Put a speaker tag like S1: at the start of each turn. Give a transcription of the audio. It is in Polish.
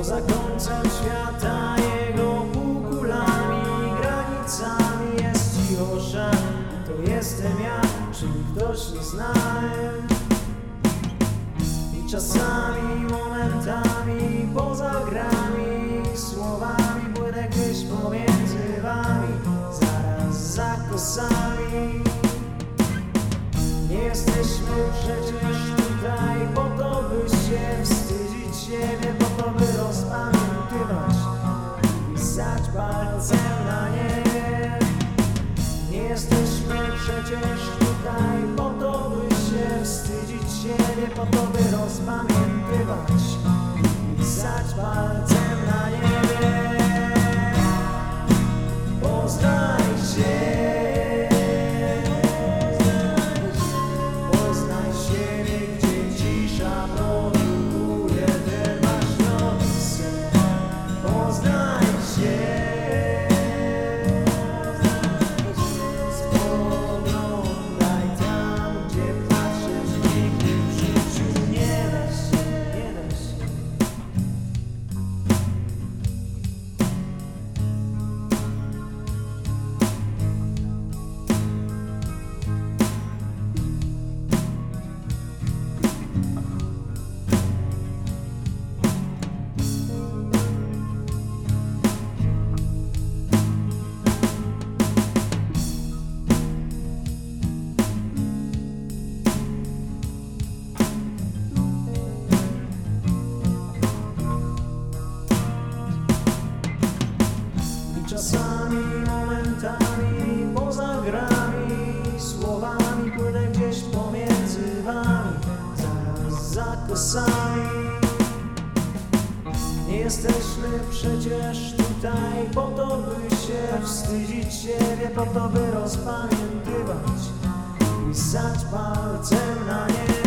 S1: Poza końcem świata jego półkulami granicami jest cichosza To jestem ja, czyli ktoś nieznany I czasami, momentami poza grami Słowami płynę gdzieś pomiędzy wami Zaraz za kosami. Nie jesteśmy przecież Kosami Nie jesteśmy przecież tutaj po to, by się wstydzić siebie Po to, by rozpamiętywać Pisać palcem na nie